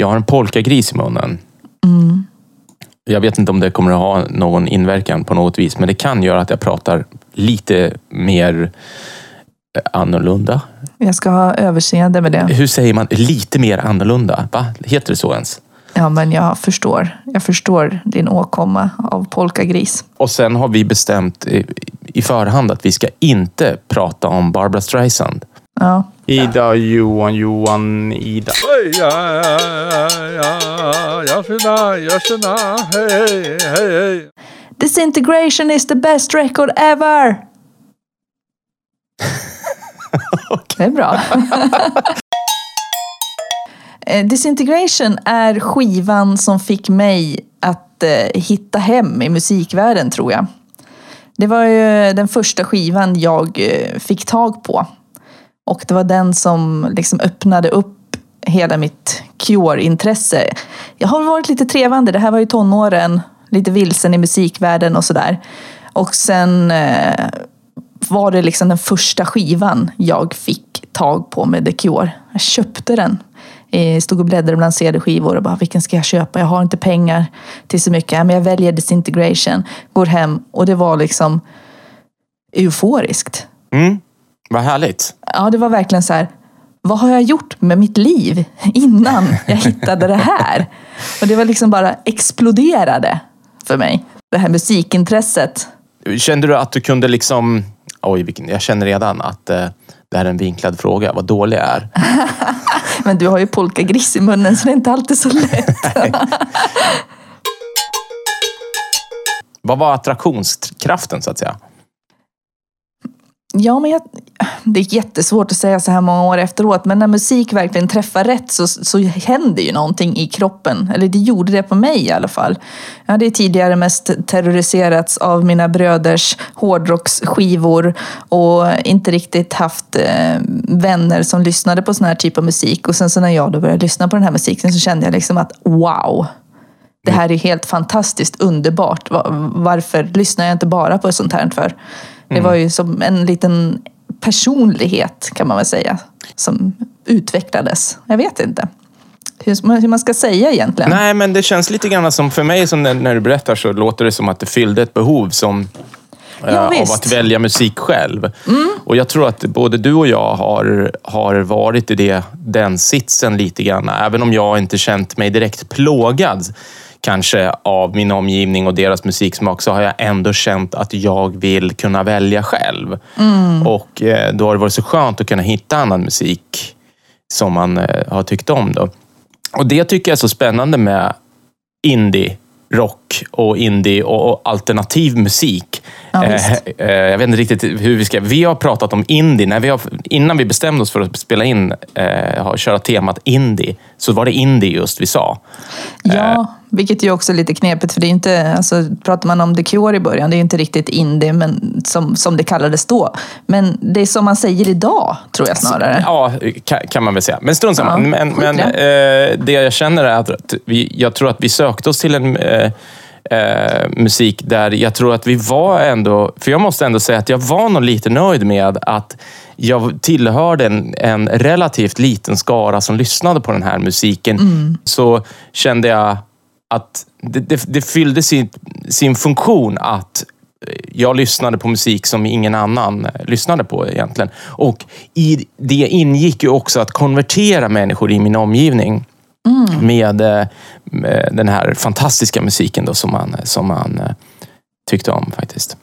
Jag har en polkagris i munnen. Mm. Jag vet inte om det kommer att ha någon inverkan på något vis, men det kan göra att jag pratar lite mer eh, annorlunda. Jag ska ha överseende med det. Hur säger man lite mer annorlunda? Va? Heter det så ens? Ja, men jag förstår. Jag förstår din åkomma av polkagris. Och sen har vi bestämt i, i förhand att vi ska inte prata om Barbara Streisand. Ja. Ida, Johan, Johan, Ida. Hej, ja, ja, ja, ja, tjena, ja, tjena, hej, hej, hej. Disintegration is the best record ever! Det är bra. Eh, Disintegration är skivan som fick mig att eh, hitta hem i musikvärlden tror jag. Det var ju den första skivan jag eh, fick tag på. Och det var den som liksom öppnade upp hela mitt Cure-intresse. Jag har varit lite trevande, det här var ju tonåren, lite vilsen i musikvärlden och sådär. Och sen eh, var det liksom den första skivan jag fick tag på med The Cure. Jag köpte den. Jag Stod och bläddrade bland CD-skivor och bara, vilken ska jag köpa? Jag har inte pengar till så mycket. Men jag väljer Disintegration, går hem och det var liksom euforiskt. Mm. Vad härligt. Ja, det var verkligen så här. Vad har jag gjort med mitt liv innan jag hittade det här? Och det var liksom bara exploderade för mig. Det här musikintresset. Kände du att du kunde liksom... Oj, jag känner redan att eh, det här är en vinklad fråga. Vad dålig jag är. Men du har ju polkagris i munnen så det är inte alltid så lätt. Vad var attraktionskraften så att säga? Ja, men jag, det är jättesvårt att säga så här många år efteråt, men när musik verkligen träffar rätt så, så händer ju någonting i kroppen. Eller det gjorde det på mig i alla fall. Jag hade tidigare mest terroriserats av mina bröders hårdrocksskivor och inte riktigt haft eh, vänner som lyssnade på sån här typ av musik. Och sen så när jag då började lyssna på den här musiken så kände jag liksom att wow, det här är helt fantastiskt underbart. Va- Varför lyssnar jag inte bara på sånt här för? Det var ju som en liten personlighet kan man väl säga som utvecklades. Jag vet inte hur, man ska säga egentligen. Nej, men det känns lite grann som, för mig som när, när du berättar så låter det som att det fyllde ett behov som eh, Ja, av visst. att välja musik själv. Och jag tror att både du och jag har, har varit i det, den sitsen lite grann. Även om jag inte känt mig direkt plågad kanske av min omgivning och deras musiksmak så har jag ändå känt att jag vill kunna välja själv. Och eh, då har det varit så skönt att kunna hitta annan musik som man eh, har tyckt om. Då. Och det tycker jag är så spännande med indie rock och indie och, och alternativ musik. Ja, eh, eh, jag vet inte riktigt hur vi ska... Vi har pratat om indie. När vi har, innan vi bestämde oss för att spela in eh, köra temat indie, så var det indie just vi sa. Ja, vilket ju också är lite knepigt för det är inte, alltså pratar man om The Cure i början, det är ju inte riktigt indie men, som, som det kallades då. Men det är som man säger idag, tror jag snarare. Ja, kan, man väl säga. Men strunt samma. Ja, men men det. eh, det jag känner är att vi, jag tror att vi sökte oss till en eh, eh, musik där jag tror att vi var ändå... För jag måste ändå säga att jag var nog lite nöjd med att jag tillhörde en, en relativt liten skara som lyssnade på den här musiken. Så kände jag att det, det, det fyllde sin, sin funktion att jag lyssnade på musik som ingen annan eh, lyssnade på egentligen. Och i det ingick ju också att konvertera människor i min omgivning med, eh, med den här fantastiska musiken då som man, som man eh, tyckte om faktiskt.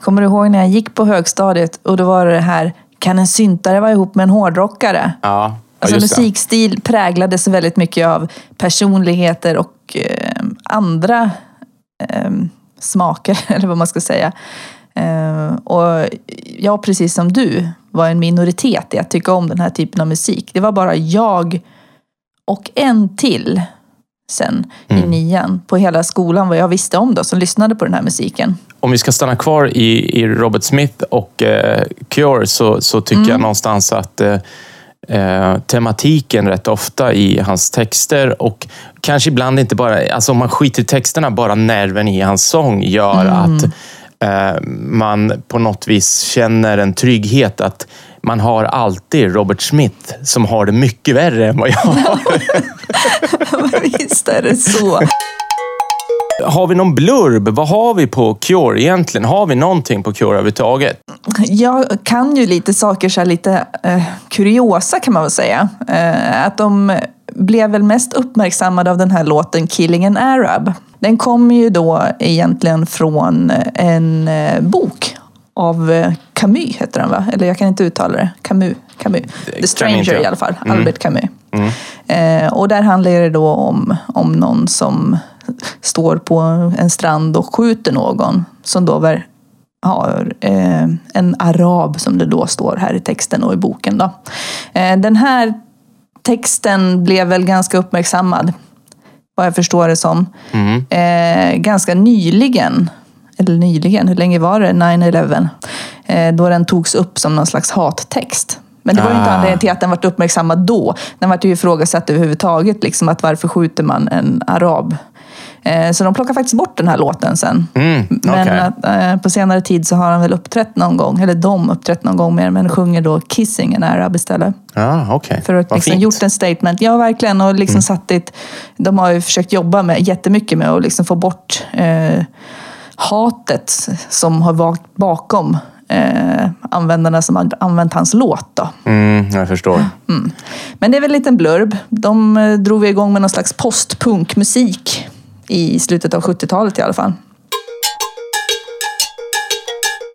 Kommer du ihåg när jag gick på högstadiet och då var det det här, kan en syntare vara ihop med en hårdrockare? Ja, Alltså musikstil präglades väldigt mycket av personligheter och eh, andra eh, smaker, eller vad man ska säga. Eh, och jag, precis som du, var en minoritet i att tycka om den här typen av musik. Det var bara jag och en till sen Mm. i nian på hela skolan vad jag visste om då, som lyssnade på den här musiken. Om vi ska stanna kvar i, i Robert Smith och eh, Cure så, så tycker jag någonstans att eh, eh, tematiken rätt ofta i hans texter och kanske ibland inte bara, alltså om man skiter i texterna, bara nerven i hans sång gör att eh, man på något vis känner en trygghet att man har alltid Robert Smith som har det mycket värre än vad jag har. Visst är det så. Har vi någon blurb? Vad har vi på Cure egentligen? Har vi någonting på Cure överhuvudtaget? Jag kan ju lite saker, så lite eh, kuriosa kan man väl säga. Eh, att de blev väl mest uppmärksammade av den här låten Killing an Arab. Den kommer ju då egentligen från en eh, bok av eh, Camus, heter den va? Eller jag kan inte uttala det. Camus. Camus. The Stranger i alla fall. Albert Camus. Eh, och där handlar det då om, om någon som står på en strand och skjuter någon som då var, har eh, en arab som det då står här i texten och i boken. Då. Eh, den här texten blev väl ganska uppmärksammad, vad jag förstår det som. Eh, ganska nyligen, eller nyligen, hur länge var det? 9-11. Eh, då den togs upp som någon slags hattext. Men det var ju inte Ah. anledningen till att den var uppmärksammad då. Den var ju ifrågasatt överhuvudtaget, liksom att varför skjuter man en arab? Eh, Så de plockade faktiskt bort den här låten sen. Mm, Men okej. att, eh, på senare tid så har han väl uppträtt någon gång, eller de uppträtt någon gång mer, men sjunger då Kissing en Arab istället. Ja, okej. För att Vad liksom fint. gjort en statement. Ja, verkligen. Och liksom satt dit, de har ju försökt jobba med, jättemycket med att liksom få bort eh, hatet som har varit bakom eh, användarna som har använt hans låt. Då. Mm, jag förstår. Men det är väl en liten blurb. De eh, drog igång med någon slags postpunkmusik i slutet av 70-talet i alla fall.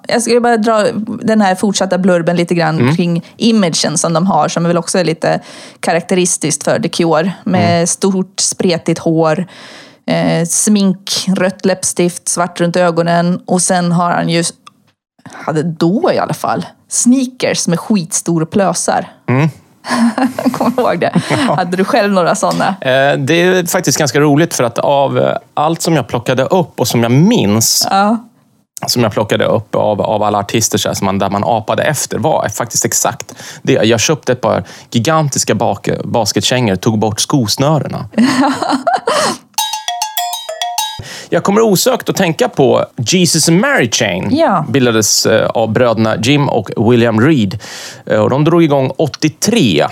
Jag skulle bara dra den här fortsatta blurben lite grann kring imagen som de har, som väl också är lite karaktäristiskt för The Cure. Med stort spretigt hår, eh, smink, rött läppstift, svart runt ögonen och sen har han ju, hade då i alla fall, sneakers med skitstora plösar. Kommer du ihåg det? Hade du själv några sådana? Eh, Det är faktiskt ganska roligt för att av eh, allt som jag plockade upp och som jag minns, Ja. som jag plockade upp av, av alla artister så här, som man, där man apade efter, var faktiskt exakt det. Jag köpte ett par gigantiska bak, basketkängor tog bort skosnörena. Jag kommer osökt att tänka på Jesus and Mary Chain. Ja. Bildades eh, av bröderna Jim och William Reed. Eh, Och de drog igång 83.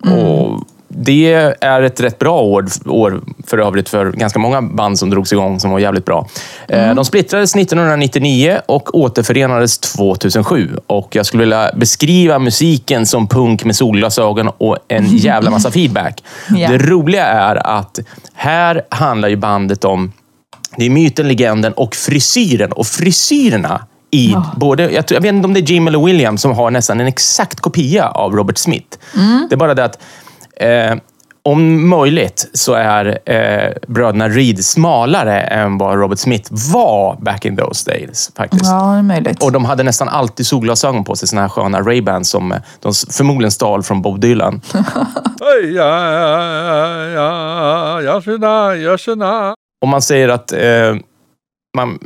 Och det är ett rätt bra år, år för övrigt för ganska många band som drogs igång som var jävligt bra. Eh, De splittrades 1999 och återförenades 2007. Och jag skulle vilja beskriva musiken som punk med solglasögon och en jävla massa feedback. Ja. Det roliga är att här handlar ju bandet om det är myten, legenden och frisyren. Och frisyrerna i både... Jag, tror, jag vet inte om det är Jim eller William som har nästan en exakt kopia av Robert Smith. Det är bara det att eh, om möjligt så är eh, bröderna Reed smalare än vad Robert Smith var back in those days. faktiskt. Ja, det är möjligt. Och de hade nästan alltid solglasögon på sig, såna här sköna Ray-Bans som eh, de förmodligen stal från Bob Dylan. Ja, ja, ja. Och man säger att eh, man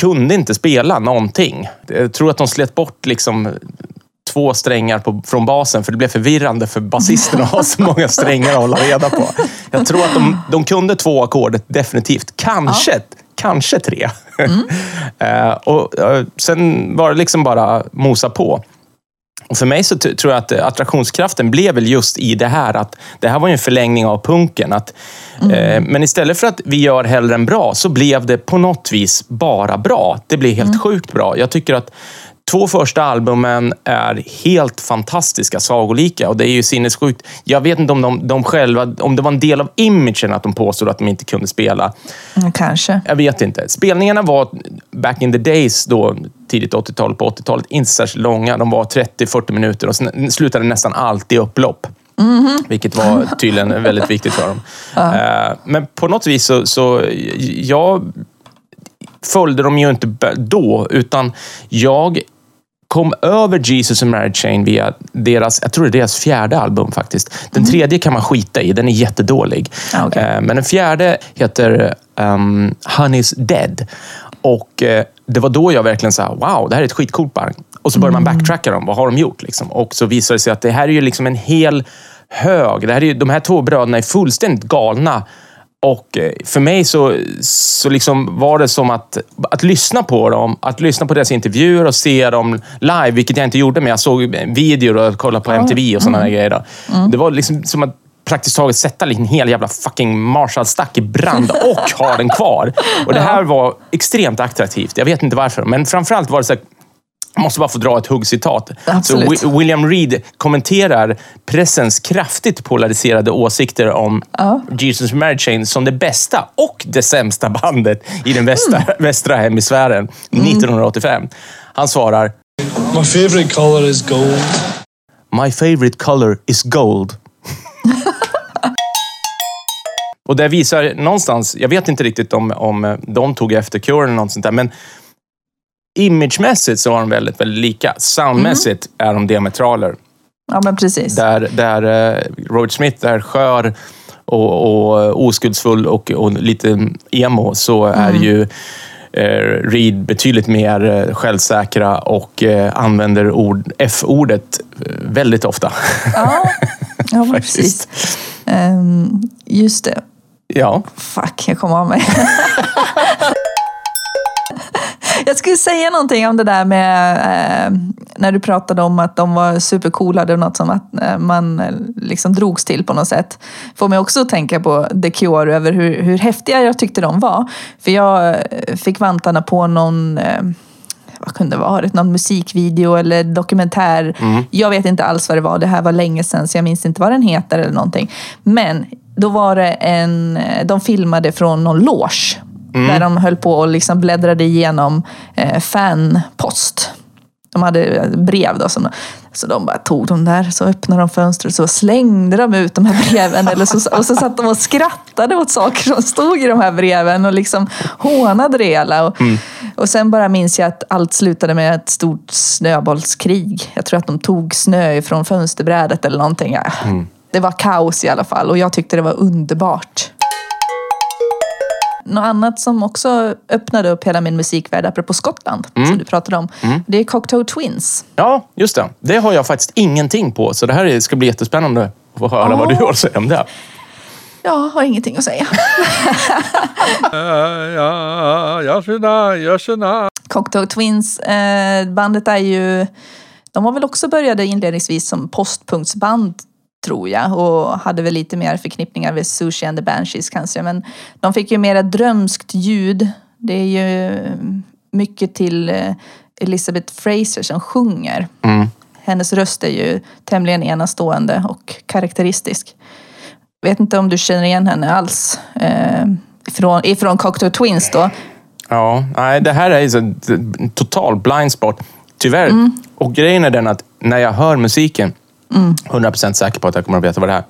kunde inte spela någonting. Jag tror att de slet bort liksom två strängar på, från basen för det blev förvirrande för basisten att ha så många strängar att hålla reda på. Jag tror att de, de kunde två ackord definitivt. Kanske, kanske tre. Eh, och, eh, sen var det liksom bara mosa på. Och för mig så tror jag att eh, attraktionskraften blev väl just i det här att det här var ju en förlängning av punken. Att, eh, men istället för att vi gör hellre än bra så blev det på något vis bara bra. Det blev helt sjukt bra. Jag tycker att två första albumen är helt fantastiska, sagolika och det är ju sinnessjukt. Jag vet inte om de, de själva, om det var en del av imagen att de påstod att de inte kunde spela. Mm, Kanske. Jag vet inte. Spelningarna var back in the days, då, tidigt 80-tal, på 80-talet, inte särskilt långa. De var 30-40 minuter och slutade nästan alltid i upplopp. Vilket var tydligen väldigt viktigt för dem. Eh, Men på något vis så, så jag följde dem ju inte då, utan jag kom över Jesus and Mary Chain via deras, jag tror det är deras fjärde album faktiskt. Den tredje kan man skita i, den är jättedålig. Ah, okej. Eh, Men den fjärde heter um, Honey's Dead. Och eh, det var då jag verkligen sa, wow, det här är ett skitcoolt band. Och så började man backtracka dem, vad har de gjort? Liksom? Och så visade det sig att det här är ju liksom en hel hög. Det här är ju, de här två bröderna är fullständigt galna Och eh, för mig så, så liksom var det som att, att lyssna på dem, att lyssna på deras intervjuer och se dem live, vilket jag inte gjorde, men jag såg videor och kollade på MTV och sådana grejer. Då. Det var liksom som att praktiskt taget sätta en hel jävla fucking Marshall-stack i brand och ha den kvar. Och Det här var extremt attraktivt. Jag vet inte varför, men framförallt var det så här, jag måste bara få dra ett huggcitat. Så Absolut. William Reed kommenterar pressens kraftigt polariserade åsikter om Jesus Mary Chain som det bästa och det sämsta bandet i den västra, västra hemisfären 1985. Han svarar My favorite color is gold. My favorite color is gold. Och det visar någonstans, jag vet inte riktigt om, om de tog efter Cure eller något sånt där, men imagemässigt så var de väldigt, väldigt lika. Soundmässigt är de diametraler. Ja, men precis. Där, där eh, Roger Smith är skör och, och oskuldsfull och, och lite emo, så är ju eh, Reed betydligt mer eh, självsäkra och eh, använder ord, F-ordet eh, väldigt ofta. Ja, ja precis. Ehm, just det. Ja. Fuck, jag kom av mig. Jag skulle säga någonting om det där med eh, när du pratade om att de var supercoola. Det var något som att eh, man eh, liksom drogs till på något sätt. Får mig också att tänka på The Cure över hur, hur häftiga jag tyckte de var. För jag eh, fick vantarna på någon eh, vad kunde det varit? Någon musikvideo eller dokumentär. Jag vet inte alls vad det var. Det här var länge sedan så jag minns inte vad den heter eller någonting. Men då var det en, de filmade från någon loge. Där de höll på och liksom bläddrade igenom eh, fanpost. De hade brev då. Som, så de bara tog de där, så öppnade de fönstret och så slängde de ut de här breven. Eller så, och så satt de och skrattade åt saker som stod i de här breven och liksom hånade det hela. Och, och sen bara minns jag att allt slutade med ett stort snöbollskrig. Jag tror att de tog snö från fönsterbrädet eller någonting. Ja. Det var kaos i alla fall och jag tyckte det var underbart. Något annat som också öppnade upp hela min musikvärld, apropå Skottland, som du pratade om, det är Cocteau Twins. ja, just det. Det har jag faktiskt ingenting på, så det här ska bli jättespännande att få höra vad du har att säga om det. Jag har ingenting att säga. Cocteau Twins, eh, bandet är ju... De var väl också började inledningsvis som postpunktsband, tror jag. Och hade väl lite mer förknippningar med Sushi and the Banshees kanske. Men de fick ju mera drömskt ljud. Det är ju mycket till eh, Elizabeth Fraser som sjunger. Hennes röst är ju tämligen enastående och karaktäristisk. Vet inte om du känner igen henne alls. Eh, ifrån, ifrån Cocteau Twins då. Ja, nej, det här är en total blind spot. Tyvärr. Mm. Och grejen är den att när jag hör musiken, 100% säker på att jag kommer att veta vad det är.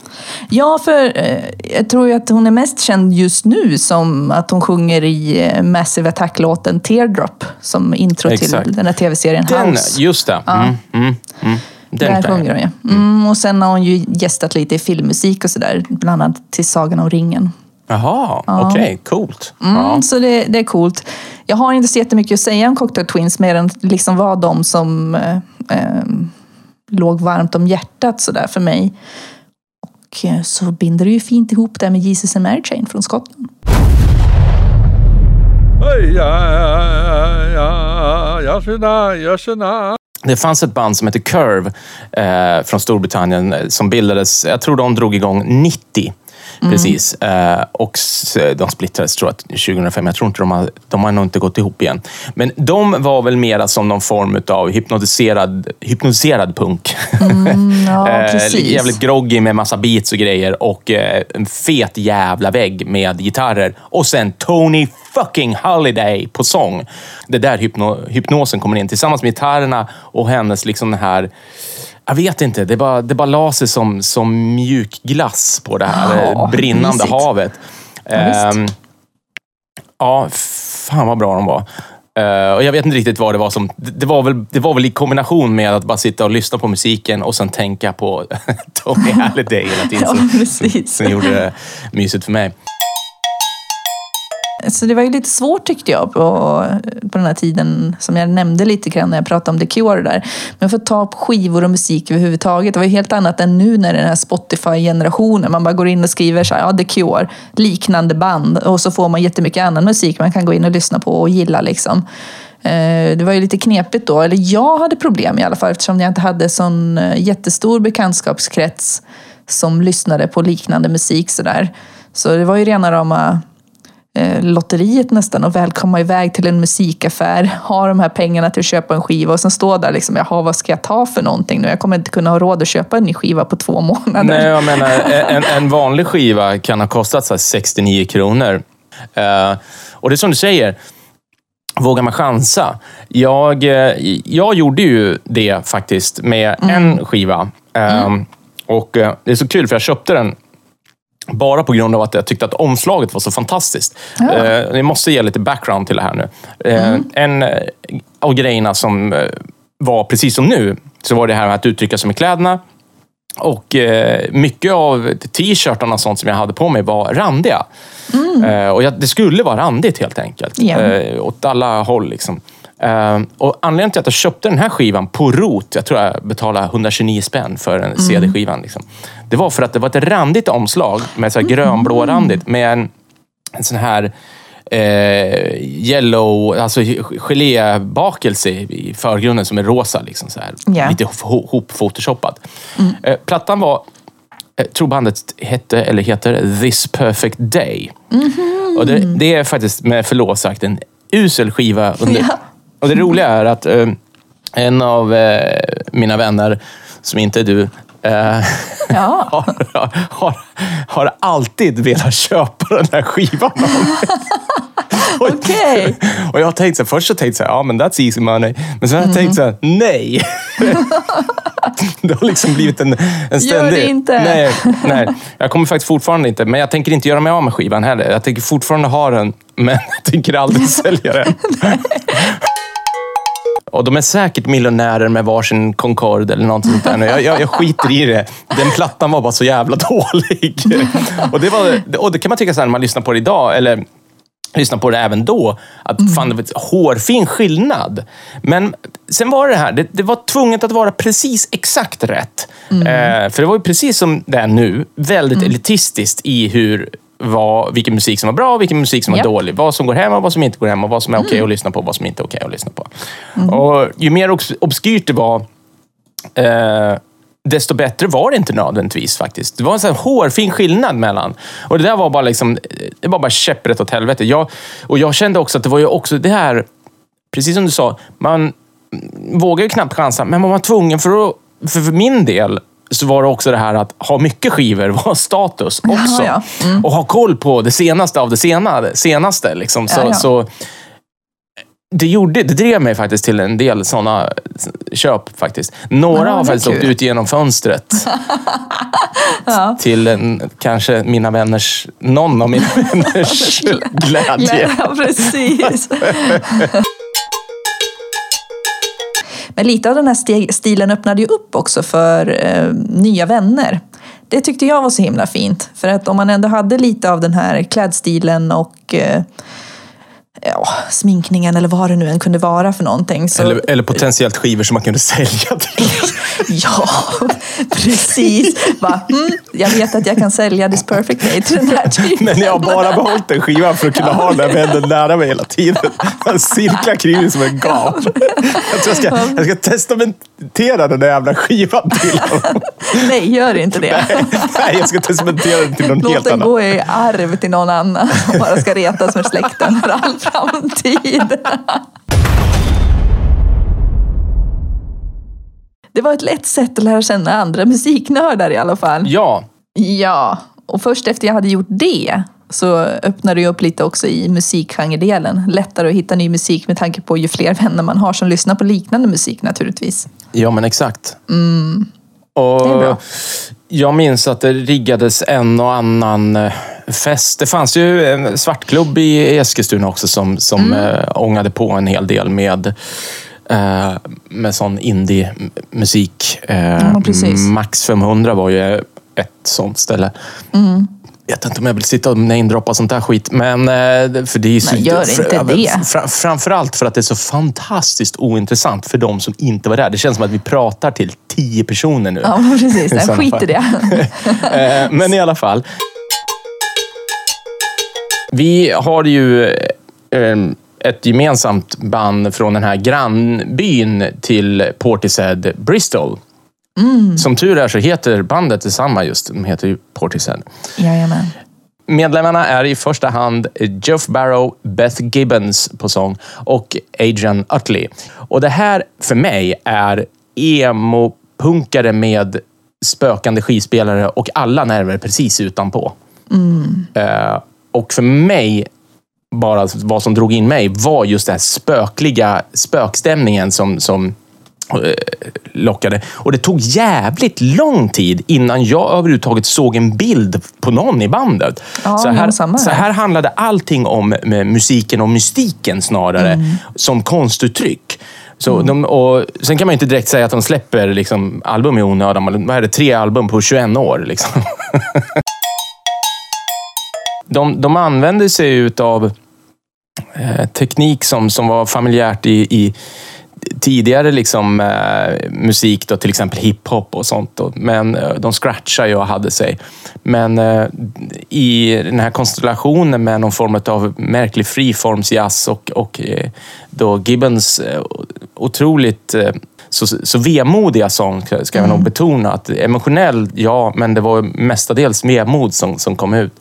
Ja, för eh, jag tror ju att hon är mest känd just nu som att hon sjunger i eh, Massive Attack-låten Teardrop som intro Exakt. till den här tv-serien Den, House. just det. Mm, mm, mm. Den Där sjunger hon ju. Mm, och sen har hon ju gästat lite i filmmusik och sådär, bland annat till Sagan om ringen. Jaha, okej. coolt. Mm, Ja. Så det, det är coolt. Jag har inte så jättemycket att säga om Cocktail Twins mer än liksom var de som eh, eh, låg varmt om hjärtat sådär för mig. Och eh, så binder det ju fint ihop det med Jesus and Mary Chain från Skottland. Det fanns ett band som hette Curve eh, från Storbritannien eh, som bildades, jag tror de drog igång 90. Precis. Eh, och de splittrades tror jag 2005. Jag tror inte de har, de har nog inte gått ihop igen. Men de var väl mera som någon form av hypnotiserad, hypnotiserad punk. Ja, Eh, jävligt groggy med massa beats och grejer och eh, en fet jävla vägg med gitarrer. Och sen Tony fucking Holiday på sång. Det är där hypno, hypnosen kommer in tillsammans med gitarrerna och hennes liksom den här jag vet inte, det bara, det bara la sig som, som mjuk glass på det här Ja, brinnande mysigt. havet. visst. Ehm, ja, fan vad bra de var. Eh, och jag vet inte riktigt vad det var som... Det var, väl, det var väl i kombination med att bara sitta och lyssna på musiken och sen tänka på Tony Halliday hela tiden. Ja, som, som gjorde det mysigt för mig. Så det var ju lite svårt tyckte jag på, på den här tiden som jag nämnde lite grann när jag pratade om The Cure där. Men för att ta på skivor och musik överhuvudtaget. Det var ju helt annat än nu när det är den här Spotify-generationen. Man bara går in och skriver så här, ja The Cure, liknande band. Och så får man jättemycket annan musik man kan gå in och lyssna på och gilla liksom. Eh, det var ju lite knepigt då, eller jag hade problem i alla fall eftersom jag inte hade sån eh, jättestor bekantskapskrets som lyssnade på liknande musik sådär. Så det var ju rena rama lotteriet nästan och väl komma iväg till en musikaffär, ha de här pengarna till att köpa en skiva och sen stå där liksom, jaha vad ska jag ta för någonting nu? Jag kommer inte kunna ha råd att köpa en ny skiva på två månader. Nej, jag menar, en, en vanlig skiva kan ha kostat så här 69 kronor. Eh, och det är som du säger, vågar man chansa? Jag, eh, jag gjorde ju det faktiskt med en skiva. Eh, Och eh, Det är så kul, för jag köpte den bara på grund av att jag tyckte att omslaget var så fantastiskt. Ja. Eh, Ni måste ge lite background till det här nu. Eh, En eh, av grejerna som eh, var, precis som nu, så var det här med att uttrycka sig med kläderna. Och eh, mycket av t-shirtarna och sånt som jag hade på mig var randiga. Eh, och jag, det skulle vara randigt helt enkelt. Ja. Eh, åt alla håll. Liksom. Eh, och anledningen till att jag köpte den här skivan på rot, jag tror jag betalade 129 spänn för en CD-skivan. Liksom. Det var för att det var ett randigt omslag, med så här grönblå-randigt, med en, en sån här eh, yellow, alltså gelébakelse i förgrunden som är rosa. Liksom, så här, Ja. Lite ho- hop-photoshoppad. Eh, plattan var, eh, tror bandet hette, eller heter, This Perfect Day. Och det, det är faktiskt med förlov sagt en usel skiva. Under, Ja. Och det roliga är att eh, en av eh, mina vänner, som inte är du, eh, Ja. har, har, har alltid velat köpa den här skivan av mig. Och- Okej. Jag har tänkt så här, först så tänkte jag så här, ja men that's easy money. Men sen har jag tänkt så här, nej. det har liksom blivit en, en ständig... det inte. Nej, nej, jag kommer faktiskt fortfarande inte, men jag tänker inte göra mig av med skivan heller. Jag tänker fortfarande ha den, men jag tänker aldrig sälja den. Och de är säkert miljonärer med varsin Concorde eller något sånt där. Jag, jag, jag skiter i det. Den plattan var bara så jävla dålig. Och det, var, och det kan man tycka så här när man lyssnar på det idag, eller lyssnar på det även då, att fan, det var hårfin skillnad. Men sen var det här, det, det var tvunget att vara precis exakt rätt. Eh, för det var ju precis som det är nu, väldigt elitistiskt i hur vad, vilken musik som var bra och vilken musik som var Japp. dålig. Vad som går hem och vad som inte går hem och vad som är okej att lyssna på och vad som inte är okej att lyssna på. Och ju mer obs- obskyrt det var, eh, desto bättre var det inte nödvändigtvis faktiskt. Det var en sån hårfin skillnad mellan. Och det där var bara liksom, det var bara käpprätt åt helvete. Jag, och jag kände också att det var ju också det här, precis som du sa, man vågar ju knappt chansa, men man var tvungen för att, för, för min del, så var det också det här att ha mycket skivor var status också. ja. Och ha koll på det senaste av det sena, senaste. Liksom. Så, Ja, så det, gjorde, det drev mig faktiskt till en del sådana köp. faktiskt. Några har faktiskt åkt ut genom fönstret. Ja. Till en, kanske mina vänners, någon av mina vänners glädje. Ja, precis. Men lite av den här stilen öppnade ju upp också för eh, nya vänner. Det tyckte jag var så himla fint. För att om man ändå hade lite av den här klädstilen och eh, ja, sminkningen eller vad det nu än kunde vara för någonting. Så, Eller, eller potentiellt skivor som man kunde sälja till. Ja, precis. Va? Mm, jag vet att jag kan sälja This Perfect Day till den här typen. Men jag har bara behållit den skivan för att kunna ha den här vännen nära mig hela tiden. Han cirklar kring som en gap. Jag tror jag ska, jag ska testamentera den där jävla skivan till honom. Nej, gör inte det. Nej, jag ska testamentera den till någon Låt helt den annan. gå i arv till någon annan och bara ska retas med släkten för all framtid. Det var ett lätt sätt att lära känna andra musiknördar i alla fall. Ja, Ja, och först efter jag hade gjort det så öppnade det upp lite också i musikgenredelen. Lättare att hitta ny musik med tanke på ju fler vänner man har som lyssnar på liknande musik naturligtvis. ja men exakt. Det är Och bra. jag minns att det riggades en och annan eh, fest. Det fanns ju en svartklubb i Eskilstuna också som, som Mm. eh, ångade på en hel del med eh, med sån indie-musik. Eh, men precis. Max 500 var ju ett sånt ställe. Jag vet inte om jag vill sitta och namedroppa sånt där skit, men... eh, För det är så, Nej, gör inte för, det. Fra, framförallt för att det är så fantastiskt ointressant för de som inte var där. Det känns som att vi pratar till tio personer nu. Ja, precis. Skit i det. Eh, Men i alla fall. Vi har ju eh, ett gemensamt band från den här grannbyn till Portishead, Bristol. Som tur är så heter bandet detsamma just. De heter ju Portishead. Jajamän. Medlemmarna är i första hand Geoff Barrow, Beth Gibbons på sång och Adrian Utley. Och det här för mig är emo-punkare med spökande skivspelare och alla nerver precis utanpå. Eh, och för mig, bara vad som drog in mig, var just den här spökliga spökstämningen som, som eh, lockade. Och det tog jävligt lång tid innan jag överhuvudtaget såg en bild på någon i bandet. Ja, så, här, så här. handlade allting om musiken och mystiken snarare, som konstuttryck. Så de, och sen kan man inte direkt säga att de släpper liksom, album i onödan. Vad är det? Tre album på 21 år. Liksom. de, de använder sig av eh, teknik som, som var familjärt i, i tidigare liksom, eh, musik, då, till exempel hiphop och sånt. Då. Men eh, de scratchar ju och hade sig. Men eh, i den här konstellationen med någon form av märklig friformsjazz och, och eh, då Gibbons eh, otroligt eh, så, så vemodiga sång, ska jag nog betona. Att emotionell, ja, men det var mestadels vemod som, som kom ut.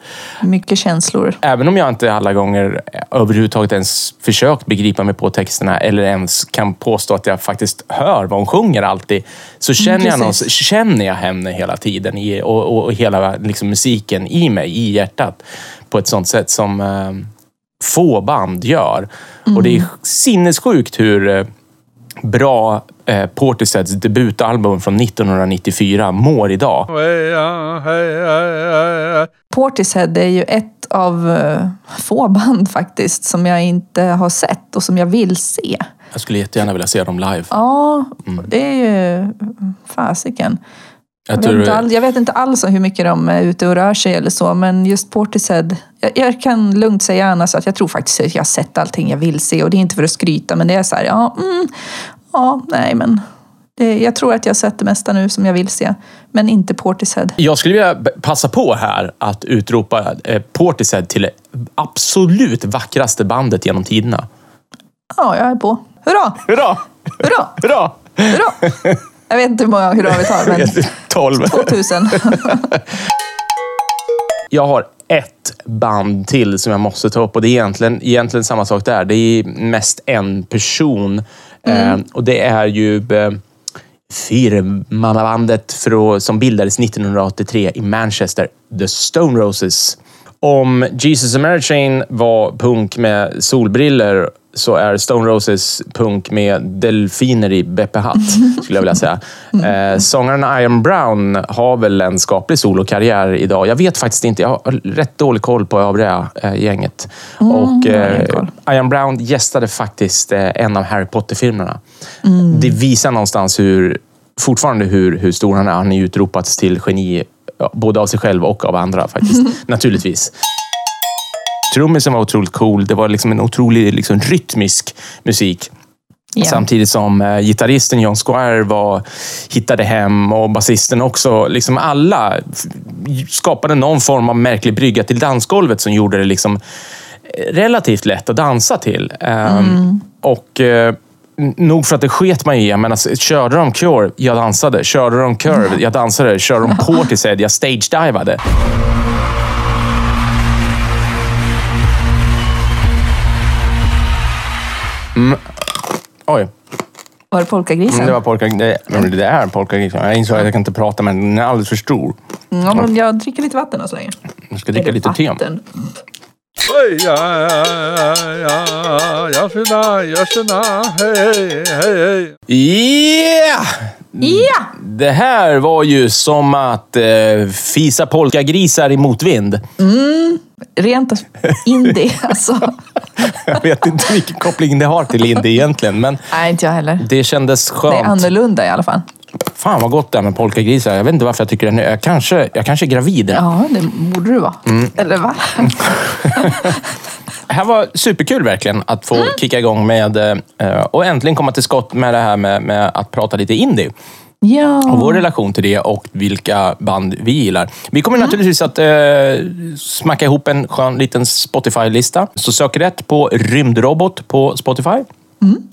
Mycket känslor. Även om jag inte alla gånger överhuvudtaget ens försökt begripa mig på texterna eller ens kan påstå att jag faktiskt hör vad hon sjunger alltid, så känner, jag, någon, känner jag henne hela tiden i, och, och, och hela liksom, musiken i mig, i hjärtat, på ett sånt sätt som eh, få band gör. Och det är sinnessjukt hur eh, bra eh, Portisheads debutalbum från 1994 mår idag. Portishead är ju ett av eh, få band faktiskt som jag inte har sett och som jag vill se. Jag skulle jättegärna vilja se dem live. Ja, det är ju fasiken. Jag Jag vet, all, jag vet inte alls hur mycket de är ute och rör sig eller så, men just Portishead. Jag, jag kan lugnt säga annars att jag tror faktiskt att jag har sett allting jag vill se och det är inte för att skryta, men det är så här, ja, mm, ja, nej men. Det, jag tror att jag har sett det mesta nu som jag vill se, men inte Portishead. Jag skulle vilja passa på här att utropa eh, Portishead till det absolut vackraste bandet genom tiderna. Ja, jag är på. Hurra! Hurra! Hurra! Hurra! Hurra! Jag vet inte hur många hurra vi tar, men 12. 2000. Jag har ett band till som jag måste ta upp och det är egentligen, egentligen samma sak där. Det är mest en person. Eh, och det är ju eh, fyrmannabandet för- som bildades 1983 i Manchester, The Stone Roses. Om Jesus and Mary Chain var punk med solbriller så är Stone Roses punk med delfiner i Beppe Hatt, skulle jag vilja säga. Eh, sångaren Ian Brown har väl en skaplig solokarriär idag. Jag vet faktiskt inte. Jag har rätt dålig koll på övriga eh, gänget. och har ingen eh. Ian Brown gästade faktiskt eh, en av Harry Potter-filmerna. Det visar någonstans hur, fortfarande hur, hur stor han är. Han är utropats till geni, både av sig själv och av andra faktiskt. Naturligtvis. Trummisen var otroligt cool. Det var liksom en otrolig liksom, rytmisk musik. Ja. Samtidigt som eh, gitarristen John Squire var, hittade hem och basisten också. Liksom alla skapade någon form av märklig brygga till dansgolvet som gjorde det liksom eh, relativt lätt att dansa till. Ehm, Och eh, nog för att det sket man i. Menar, s- körde de Cure, jag dansade. Körde de Curve, jag dansade. Körde de Portishead, jag stage-divade. Mm. Oj. Var det polkagrisen? Mm, Det var polka, det, det är polkagris. Jag insåg att jag kan inte prata, men den är alldeles för stor. Ja, men jag dricker lite vatten så länge. Jag ska dricka lite te. Oj, ja, ja, ja, jasina, jasina, hej, hej, hej. Yeah! Ja! Det här var ju som att eh, fisa polkagrisar i motvind. Rent indie alltså. Jag vet inte vilken koppling det har till indie egentligen, men Nej, inte jag heller. det kändes Det är skönt. annorlunda i alla fall. Fan vad gott det är med polkagrisar. Jag vet inte varför jag tycker den är... Jag kanske, jag kanske är gravid. Ja, det borde du vara. Eller va? Det här var superkul verkligen att få kicka igång med eh, och äntligen komma till skott med det här med, med att prata lite indie. Och Ja. vår relation till det och vilka band vi gillar. Vi kommer naturligtvis att eh, smacka ihop en skön liten Spotify-lista. Så sök rätt på Rymdrobot på Spotify.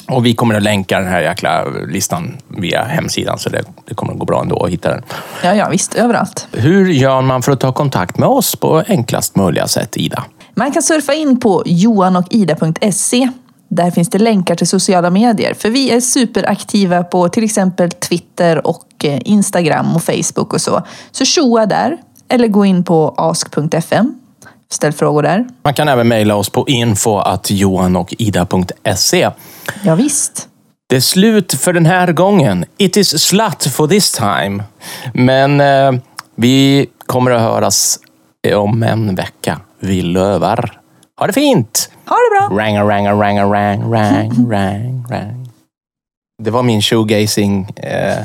Och vi kommer att länka den här jäkla listan via hemsidan, så det, det kommer att gå bra ändå att hitta den. ja, ja, visst. Överallt. Hur gör man för att ta kontakt med oss på enklast möjliga sätt, Ida? Man kan surfa in på johanochida.se. Där finns det länkar till sociala medier. För vi är superaktiva på till exempel Twitter och eh, Instagram och Facebook och så. Så tjoa där. Eller gå in på ask.fm. Ställ frågor där. Man kan även mejla oss på info.johanochida.se. Ja, visst. Det är slut för den här gången. It is slut for this time. Men eh, vi kommer att höras om en vecka. Vi lövar. Ha det fint! Ha det bra! Ranga, ranga, ranga, rang, rang, rang, rang. Det var min shoegazing. Eh,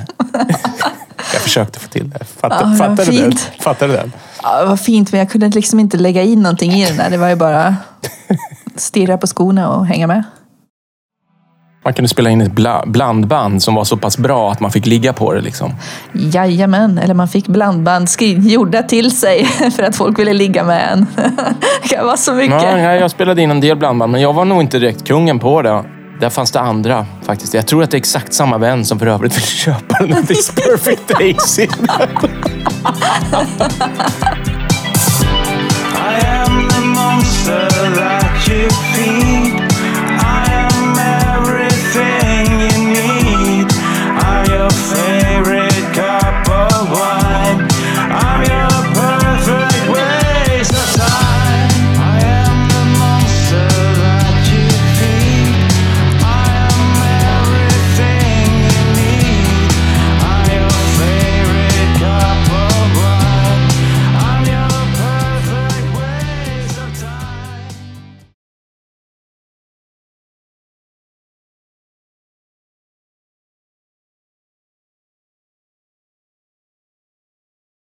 jag försökte få till det. Fattar, Ja, fattar, du den? fint. fattar du den? Ja, det var fint, men jag kunde liksom inte lägga in någonting i den där. Det var ju bara stirra på skorna och hänga med. Man kunde spela in ett bla, blandband som var så pass bra att man fick ligga på det. Liksom. Jajamän, eller man fick blandband gjorda till sig för att folk ville ligga med en. Det kan vara så mycket. Ja, ja, jag spelade in en del blandband, men jag var nog inte direkt kungen på det. Där fanns det andra faktiskt. Jag tror att det är exakt samma vän som för övrigt vill köpa den här This Perfect Daisy. I am the monster that you feed.